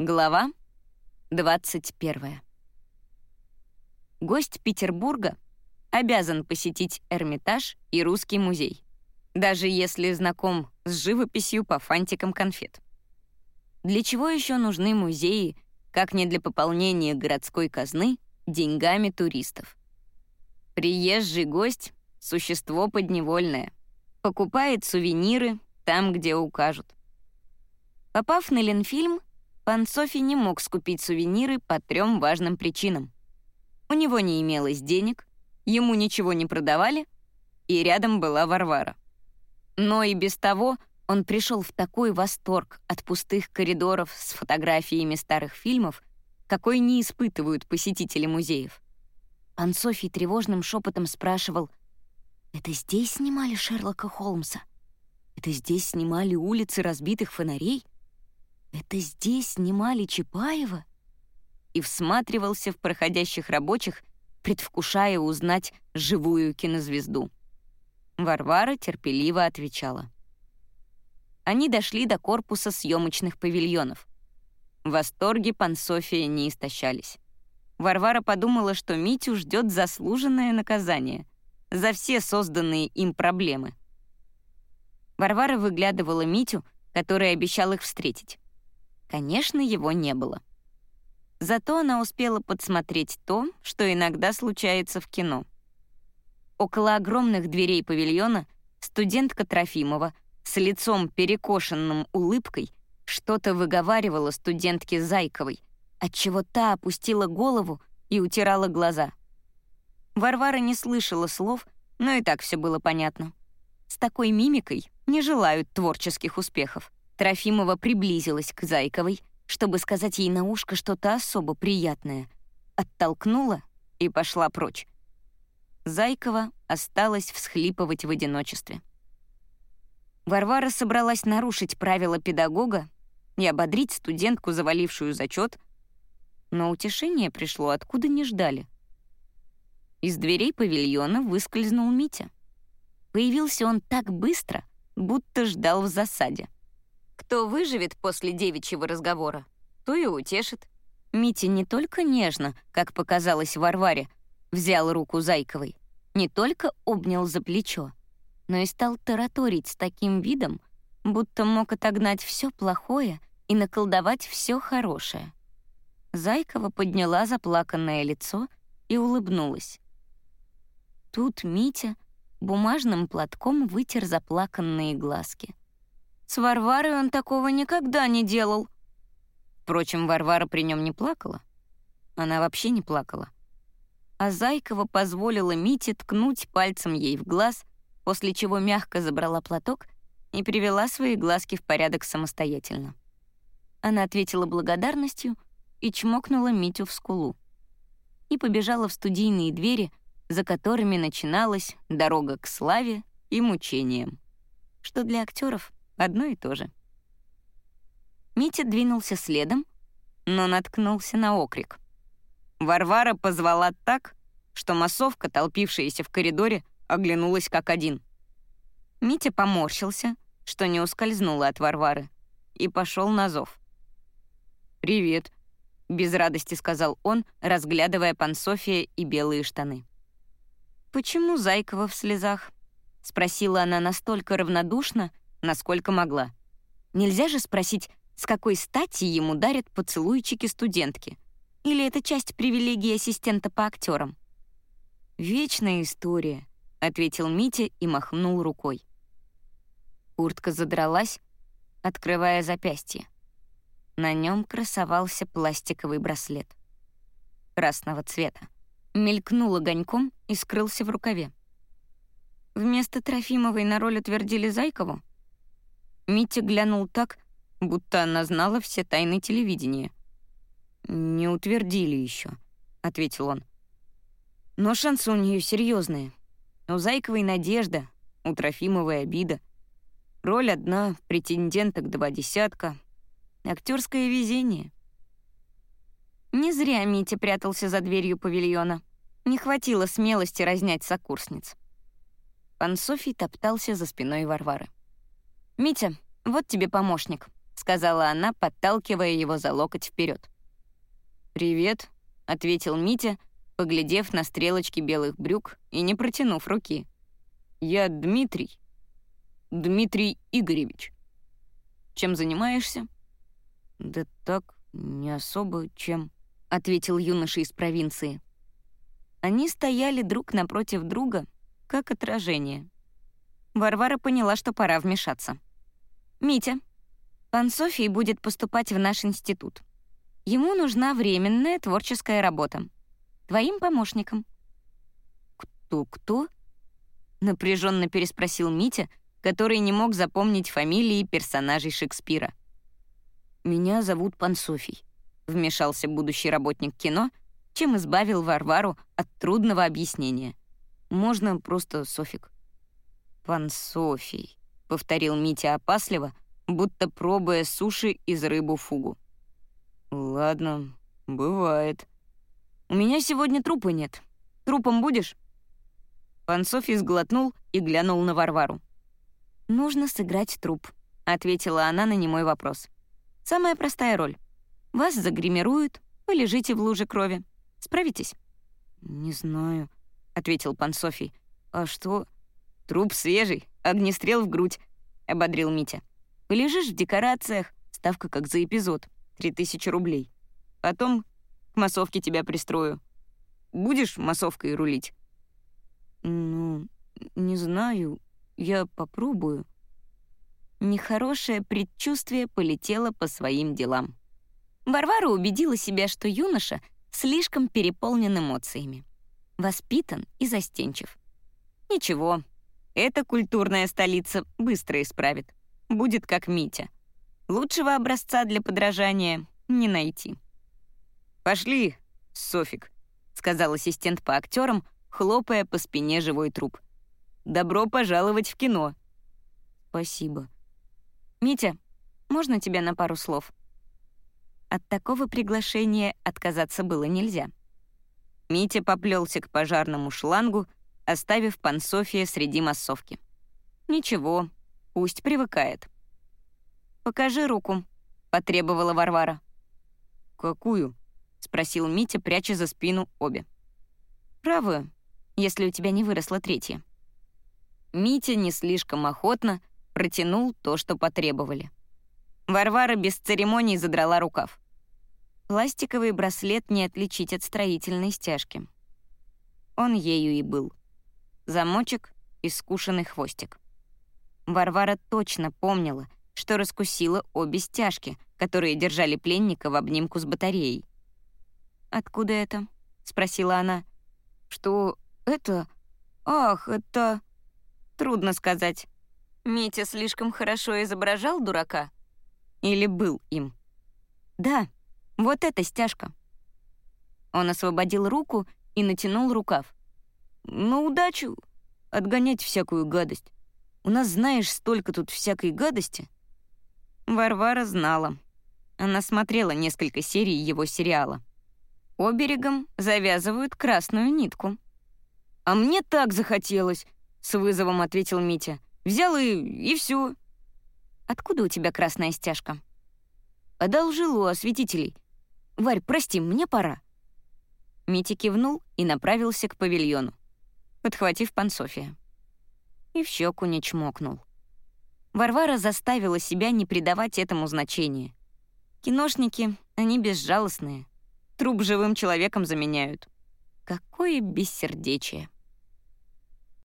Глава 21. Гость Петербурга обязан посетить Эрмитаж и Русский музей, даже если знаком с живописью по фантикам конфет. Для чего еще нужны музеи, как не для пополнения городской казны деньгами туристов? Приезжий гость — существо подневольное, покупает сувениры там, где укажут. Попав на Ленфильм, Пан Софи не мог скупить сувениры по трем важным причинам. У него не имелось денег, ему ничего не продавали, и рядом была Варвара. Но и без того он пришел в такой восторг от пустых коридоров с фотографиями старых фильмов, какой не испытывают посетители музеев. Пан Софий тревожным шепотом спрашивал, «Это здесь снимали Шерлока Холмса? Это здесь снимали улицы разбитых фонарей?» «Это здесь снимали Чапаева?» И всматривался в проходящих рабочих, предвкушая узнать живую кинозвезду. Варвара терпеливо отвечала. Они дошли до корпуса съемочных павильонов. В восторге пан София не истощались. Варвара подумала, что Митю ждет заслуженное наказание за все созданные им проблемы. Варвара выглядывала Митю, который обещал их встретить. Конечно, его не было. Зато она успела подсмотреть то, что иногда случается в кино. Около огромных дверей павильона студентка Трофимова с лицом перекошенным улыбкой что-то выговаривала студентке Зайковой, отчего та опустила голову и утирала глаза. Варвара не слышала слов, но и так все было понятно. С такой мимикой не желают творческих успехов. Трофимова приблизилась к Зайковой, чтобы сказать ей на ушко что-то особо приятное. Оттолкнула и пошла прочь. Зайкова осталась всхлипывать в одиночестве. Варвара собралась нарушить правила педагога и ободрить студентку, завалившую зачет, но утешение пришло откуда не ждали. Из дверей павильона выскользнул Митя. Появился он так быстро, будто ждал в засаде. Кто выживет после девичьего разговора, то и утешит. Митя не только нежно, как показалось Варваре, взял руку Зайковой, не только обнял за плечо, но и стал тараторить с таким видом, будто мог отогнать все плохое и наколдовать все хорошее. Зайкова подняла заплаканное лицо и улыбнулась. Тут Митя бумажным платком вытер заплаканные глазки. С Варварой он такого никогда не делал. Впрочем, Варвара при нем не плакала. Она вообще не плакала. А Зайкова позволила Мите ткнуть пальцем ей в глаз, после чего мягко забрала платок и привела свои глазки в порядок самостоятельно. Она ответила благодарностью и чмокнула Митю в скулу. И побежала в студийные двери, за которыми начиналась дорога к славе и мучениям, что для актеров Одно и то же. Митя двинулся следом, но наткнулся на окрик. Варвара позвала так, что массовка, толпившаяся в коридоре, оглянулась как один. Митя поморщился, что не ускользнуло от Варвары, и пошел на зов. «Привет», — без радости сказал он, разглядывая пансофия и белые штаны. «Почему Зайкова в слезах?» — спросила она настолько равнодушно, насколько могла. Нельзя же спросить, с какой стати ему дарят поцелуйчики студентки? Или это часть привилегии ассистента по актерам? «Вечная история», — ответил Митя и махнул рукой. Куртка задралась, открывая запястье. На нем красовался пластиковый браслет. Красного цвета. Мелькнул огоньком и скрылся в рукаве. Вместо Трофимовой на роль утвердили Зайкову? Митя глянул так, будто она знала все тайны телевидения. «Не утвердили еще», — ответил он. «Но шансы у нее серьезные. У Зайковой надежда, у Трофимовой обида. Роль одна, претенденток два десятка. Актерское везение». Не зря Митя прятался за дверью павильона. Не хватило смелости разнять сокурсниц. Пан Софий топтался за спиной Варвары. «Митя, вот тебе помощник», — сказала она, подталкивая его за локоть вперед. «Привет», — ответил Митя, поглядев на стрелочки белых брюк и не протянув руки. «Я Дмитрий. Дмитрий Игоревич. Чем занимаешься?» «Да так, не особо чем», — ответил юноша из провинции. Они стояли друг напротив друга, как отражение. Варвара поняла, что пора вмешаться. «Митя, пан Софий будет поступать в наш институт. Ему нужна временная творческая работа. Твоим помощником». «Кто-кто?» — напряженно переспросил Митя, который не мог запомнить фамилии персонажей Шекспира. «Меня зовут Пан Софий», — вмешался будущий работник кино, чем избавил Варвару от трудного объяснения. «Можно просто Софик». «Пан Софий», — повторил Митя опасливо, будто пробуя суши из рыбу фугу. «Ладно, бывает. У меня сегодня трупа нет. Трупом будешь?» Пан Софий сглотнул и глянул на Варвару. «Нужно сыграть труп», — ответила она на немой вопрос. «Самая простая роль. Вас загримируют, вы лежите в луже крови. Справитесь?» «Не знаю», — ответил пан Софий. «А что?» «Труп свежий, огнестрел в грудь», — ободрил Митя. «Полежишь в декорациях, ставка как за эпизод, три тысячи рублей. Потом к массовке тебя пристрою. Будешь массовкой рулить?» «Ну, не знаю. Я попробую». Нехорошее предчувствие полетело по своим делам. Варвара убедила себя, что юноша слишком переполнен эмоциями. Воспитан и застенчив. Ничего, эта культурная столица быстро исправит. Будет как Митя. Лучшего образца для подражания не найти. «Пошли, Софик», — сказал ассистент по актерам, хлопая по спине живой труп. «Добро пожаловать в кино». «Спасибо». «Митя, можно тебя на пару слов?» От такого приглашения отказаться было нельзя. Митя поплелся к пожарному шлангу, оставив Пансофия среди массовки. «Ничего, пусть привыкает». «Покажи руку», — потребовала Варвара. «Какую?» — спросил Митя, пряча за спину обе. «Правую, если у тебя не выросла третья». Митя не слишком охотно протянул то, что потребовали. Варвара без церемоний задрала рукав. Пластиковый браслет не отличить от строительной стяжки. Он ею и был. Замочек и скушенный хвостик. Варвара точно помнила, что раскусила обе стяжки, которые держали пленника в обнимку с батареей. «Откуда это?» — спросила она. «Что это? Ах, это...» Трудно сказать. Митя слишком хорошо изображал дурака, или был им? Да, вот эта стяжка. Он освободил руку и натянул рукав. На удачу отгонять всякую гадость. У нас, знаешь, столько тут всякой гадости. Варвара знала. Она смотрела несколько серий его сериала. Оберегом завязывают красную нитку. «А мне так захотелось», — с вызовом ответил Митя. «Взял и... и все. Откуда у тебя красная стяжка?» «Одолжил у осветителей. Варь, прости, мне пора». Митя кивнул и направился к павильону, подхватив Пансофия. И в щеку не чмокнул. Варвара заставила себя не придавать этому значения. Киношники, они безжалостные. Труп живым человеком заменяют. Какое бессердечие.